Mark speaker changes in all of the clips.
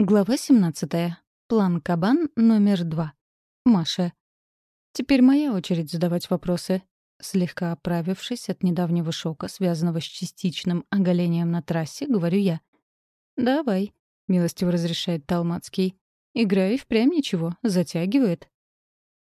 Speaker 1: Глава 17. План Кабан номер два. Маша. Теперь моя очередь задавать вопросы. Слегка оправившись от недавнего шока, связанного с частичным оголением на трассе, говорю я. «Давай», — милостиво разрешает Талмацкий. «Играю и впрямь ничего, затягивает».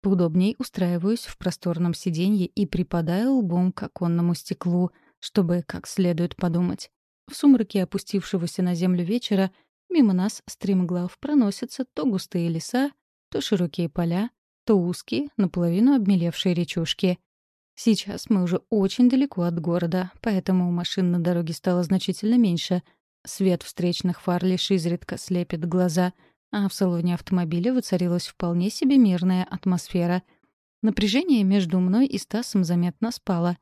Speaker 1: Поудобней устраиваюсь в просторном сиденье и припадаю лбом к оконному стеклу, чтобы как следует подумать. В сумраке опустившегося на землю вечера — Мимо нас, стремглав, проносятся то густые леса, то широкие поля, то узкие, наполовину обмелевшие речушки. Сейчас мы уже очень далеко от города, поэтому машин на дороге стало значительно меньше. Свет встречных фар лишь изредка слепит глаза, а в салоне автомобиля воцарилась вполне себе мирная атмосфера. Напряжение между мной и Стасом заметно спало.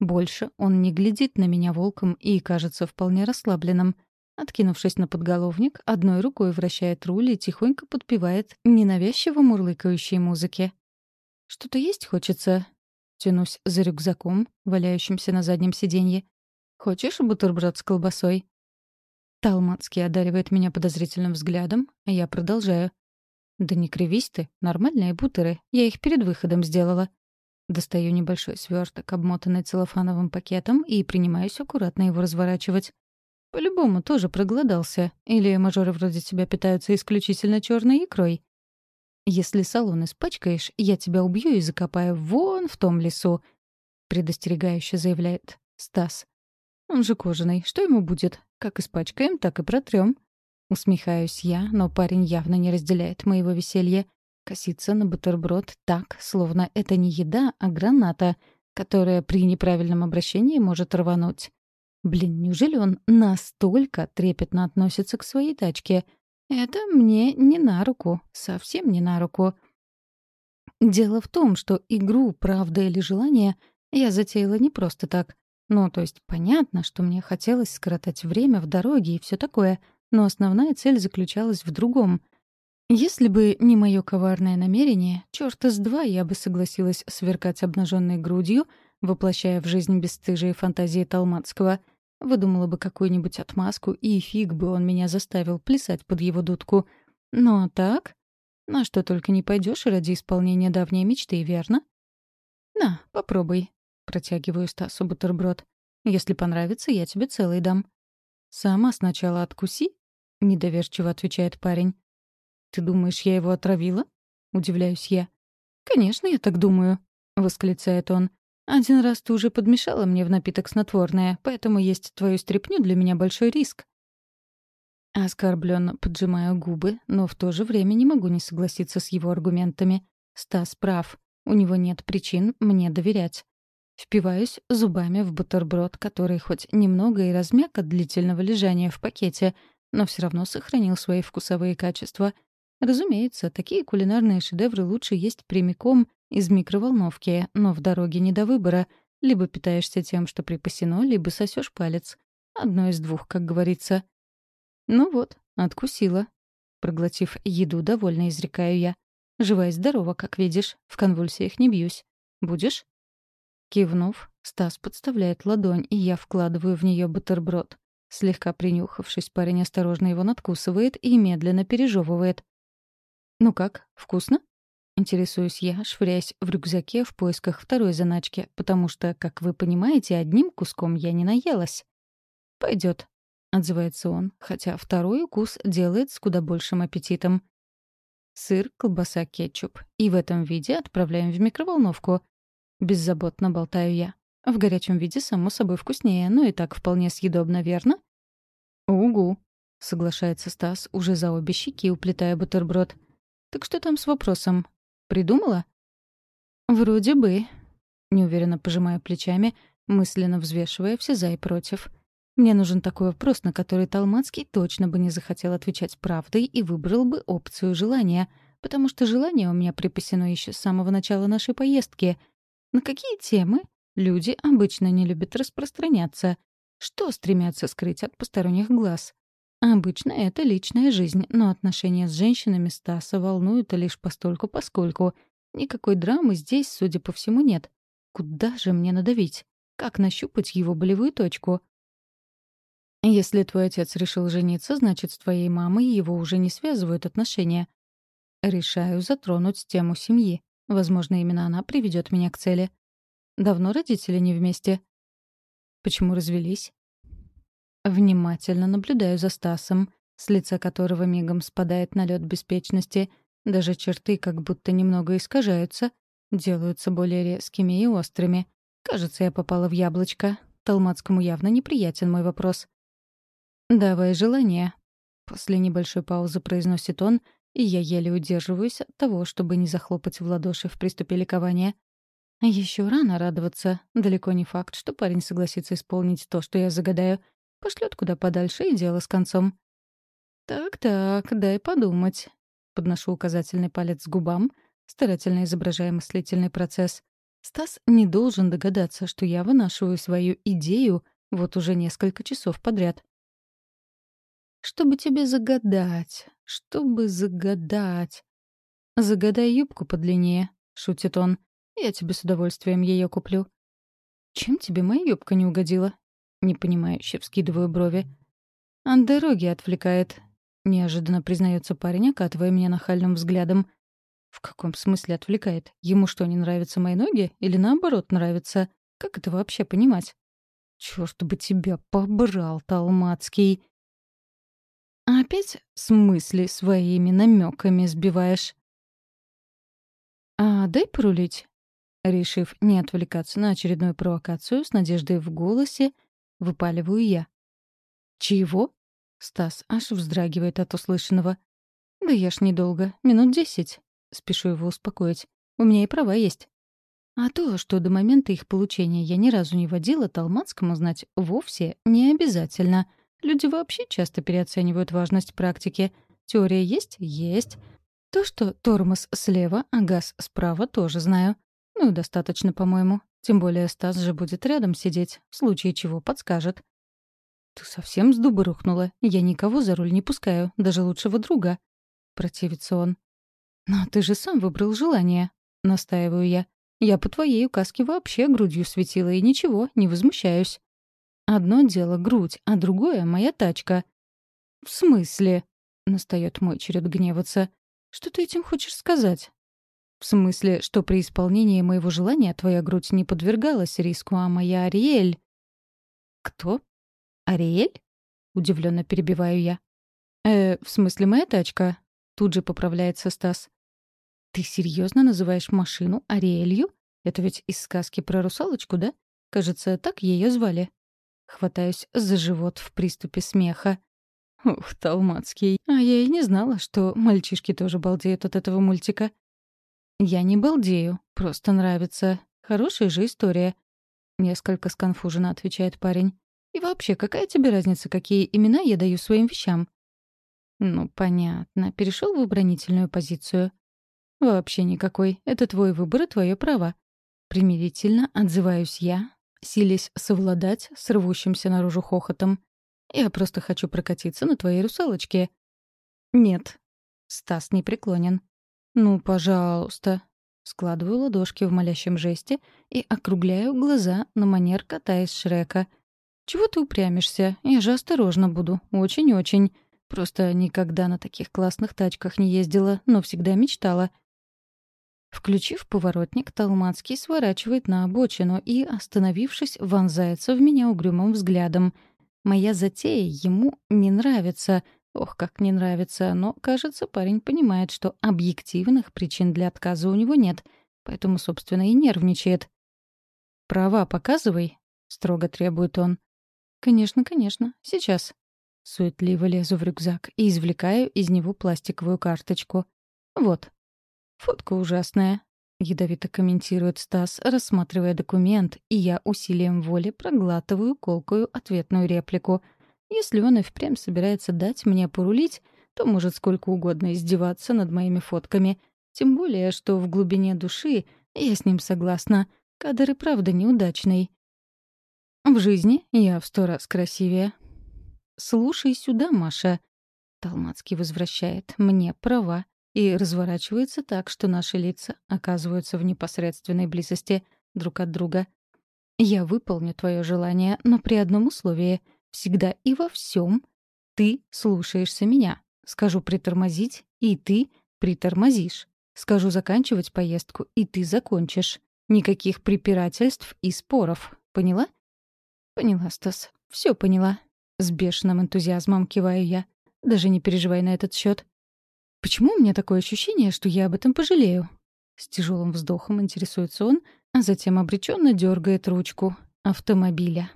Speaker 1: Больше он не глядит на меня волком и кажется вполне расслабленным — Откинувшись на подголовник, одной рукой вращает руль и тихонько подпевает ненавязчиво мурлыкающей музыки. «Что-то есть хочется?» Тянусь за рюкзаком, валяющимся на заднем сиденье. «Хочешь бутерброд с колбасой?» Талмацкий одаривает меня подозрительным взглядом, а я продолжаю. «Да не кривись ты, нормальные бутеры, я их перед выходом сделала». Достаю небольшой сверток, обмотанный целлофановым пакетом, и принимаюсь аккуратно его разворачивать. По-любому тоже проголодался. Или мажоры вроде тебя питаются исключительно черной икрой. Если салон испачкаешь, я тебя убью и закопаю вон в том лесу, предостерегающе заявляет Стас. Он же кожаный, что ему будет? Как испачкаем, так и протрем. Усмехаюсь я, но парень явно не разделяет моего веселья. Косится на бутерброд так, словно это не еда, а граната, которая при неправильном обращении может рвануть. Блин, неужели он настолько трепетно относится к своей тачке? Это мне не на руку, совсем не на руку. Дело в том, что игру «Правда или желание» я затеяла не просто так. Ну, то есть понятно, что мне хотелось скоротать время в дороге и все такое, но основная цель заключалась в другом. Если бы не мое коварное намерение, черта с два я бы согласилась сверкать обнаженной грудью, воплощая в жизнь бесстыжие фантазии Талмацкого — Выдумала бы какую-нибудь отмазку, и фиг бы он меня заставил плясать под его дудку. Но так? На что только не пойдешь ради исполнения давней мечты, верно? На, попробуй. Протягиваю Стасу бутерброд. Если понравится, я тебе целый дам. Сама сначала откуси, недоверчиво отвечает парень. Ты думаешь, я его отравила? Удивляюсь я. Конечно, я так думаю, восклицает он. Один раз ты уже подмешала мне в напиток снотворное, поэтому есть твою стряпню для меня большой риск. Оскорбленно поджимаю губы, но в то же время не могу не согласиться с его аргументами. Стас прав. У него нет причин мне доверять. Впиваюсь зубами в бутерброд, который хоть немного и размяк от длительного лежания в пакете, но все равно сохранил свои вкусовые качества. Разумеется, такие кулинарные шедевры лучше есть прямиком из микроволновки, но в дороге не до выбора. Либо питаешься тем, что припасено, либо сосешь палец. Одно из двух, как говорится. Ну вот, откусила. Проглотив еду, довольно изрекаю я. Жива и здорова, как видишь. В конвульсиях не бьюсь. Будешь? Кивнув, Стас подставляет ладонь, и я вкладываю в нее бутерброд. Слегка принюхавшись, парень осторожно его надкусывает и медленно пережевывает. «Ну как, вкусно?» Интересуюсь я, швыряясь в рюкзаке в поисках второй заначки, потому что, как вы понимаете, одним куском я не наелась. Пойдет, отзывается он, хотя второй укус делает с куда большим аппетитом. Сыр, колбаса, кетчуп. И в этом виде отправляем в микроволновку. Беззаботно болтаю я. В горячем виде, само собой, вкуснее, но и так вполне съедобно, верно? «Угу», — соглашается Стас, уже за обе щеки уплетая бутерброд. «Так что там с вопросом? Придумала?» «Вроде бы», — неуверенно пожимая плечами, мысленно взвешивая все за и против. «Мне нужен такой вопрос, на который Талмацкий точно бы не захотел отвечать правдой и выбрал бы опцию желания, потому что желание у меня припасено еще с самого начала нашей поездки. На какие темы люди обычно не любят распространяться? Что стремятся скрыть от посторонних глаз? Обычно это личная жизнь, но отношения с женщинами Стаса волнуют лишь постольку-поскольку. Никакой драмы здесь, судя по всему, нет. Куда же мне надавить? Как нащупать его болевую точку? Если твой отец решил жениться, значит, с твоей мамой его уже не связывают отношения. Решаю затронуть тему семьи. Возможно, именно она приведет меня к цели. Давно родители не вместе? Почему развелись? Внимательно наблюдаю за Стасом, с лица которого мигом спадает налет беспечности. Даже черты как будто немного искажаются, делаются более резкими и острыми. Кажется, я попала в яблочко. Талмацкому явно неприятен мой вопрос. «Давай желание», — после небольшой паузы произносит он, и я еле удерживаюсь от того, чтобы не захлопать в ладоши в приступе ликования. Еще рано радоваться. Далеко не факт, что парень согласится исполнить то, что я загадаю. Пошлет куда подальше и дело с концом. «Так-так, дай подумать». Подношу указательный палец к губам, старательно изображая мыслительный процесс. Стас не должен догадаться, что я вынашиваю свою идею вот уже несколько часов подряд. Чтобы тебе загадать, чтобы загадать. Загадай юбку подлиннее, шутит он. Я тебе с удовольствием ее куплю. Чем тебе моя юбка не угодила? Непонимающе вскидываю брови. От дороги отвлекает. Неожиданно признается парень, окатывая меня нахальным взглядом. В каком смысле отвлекает? Ему что, не нравятся мои ноги? Или наоборот нравится? Как это вообще понимать? Чёрт бы тебя побрал, Талмацкий. Опять с мысли своими намеками сбиваешь. «А дай порулить». Решив не отвлекаться на очередную провокацию, с надеждой в голосе выпаливаю я. «Чего?» — Стас аж вздрагивает от услышанного. «Да я ж недолго, минут десять». Спешу его успокоить. «У меня и права есть». А то, что до момента их получения я ни разу не водила, Талмацкому знать вовсе не обязательно — Люди вообще часто переоценивают важность практики. Теория есть? Есть. То, что тормоз слева, а газ справа, тоже знаю. Ну, достаточно, по-моему. Тем более Стас же будет рядом сидеть, в случае чего подскажет. «Ты совсем с дуба рухнула? Я никого за руль не пускаю, даже лучшего друга». Противится он. «Но ты же сам выбрал желание», — настаиваю я. «Я по твоей указке вообще грудью светила и ничего, не возмущаюсь». Одно дело грудь, а другое — моя тачка. «В смысле?» — настает мой черед гневаться. «Что ты этим хочешь сказать?» «В смысле, что при исполнении моего желания твоя грудь не подвергалась риску, а моя Ариэль...» «Кто? Ариэль?» — удивленно перебиваю я. «Э, в смысле, моя тачка?» — тут же поправляется Стас. «Ты серьезно называешь машину Ариэлью? Это ведь из сказки про русалочку, да? Кажется, так ее звали». Хватаюсь за живот в приступе смеха. Ух, Талмацкий. А я и не знала, что мальчишки тоже балдеют от этого мультика. Я не балдею, просто нравится. Хорошая же история. Несколько сконфуженно отвечает парень. И вообще, какая тебе разница, какие имена я даю своим вещам? Ну, понятно. Перешел в оборонительную позицию. Вообще никакой. Это твой выбор и твое право. Примирительно отзываюсь я, силясь совладать с рвущимся наружу хохотом. «Я просто хочу прокатиться на твоей русалочке». «Нет». Стас не преклонен. «Ну, пожалуйста». Складываю ладошки в молящем жесте и округляю глаза на манер кота из Шрека. «Чего ты упрямишься? Я же осторожно буду. Очень-очень. Просто никогда на таких классных тачках не ездила, но всегда мечтала. Включив поворотник, Талмацкий сворачивает на обочину и, остановившись, вонзается в меня угрюмым взглядом. Моя затея ему не нравится. Ох, как не нравится, но, кажется, парень понимает, что объективных причин для отказа у него нет, поэтому, собственно, и нервничает. «Права показывай», — строго требует он. «Конечно, конечно. Сейчас». Суетливо лезу в рюкзак и извлекаю из него пластиковую карточку. «Вот, «Фотка ужасная», — ядовито комментирует Стас, рассматривая документ, и я усилием воли проглатываю колкую ответную реплику. Если он и впрямь собирается дать мне порулить, то может сколько угодно издеваться над моими фотками. Тем более, что в глубине души я с ним согласна. Кадр и правда неудачный. В жизни я в сто раз красивее. «Слушай сюда, Маша». Талмацкий возвращает мне права и разворачивается так, что наши лица оказываются в непосредственной близости друг от друга. «Я выполню твое желание, но при одном условии. Всегда и во всем ты слушаешься меня. Скажу притормозить, и ты притормозишь. Скажу заканчивать поездку, и ты закончишь. Никаких препирательств и споров. Поняла? Поняла, Стас. Все поняла. С бешеным энтузиазмом киваю я. Даже не переживай на этот счет. Почему у меня такое ощущение, что я об этом пожалею? С тяжелым вздохом интересуется он, а затем обреченно дергает ручку автомобиля.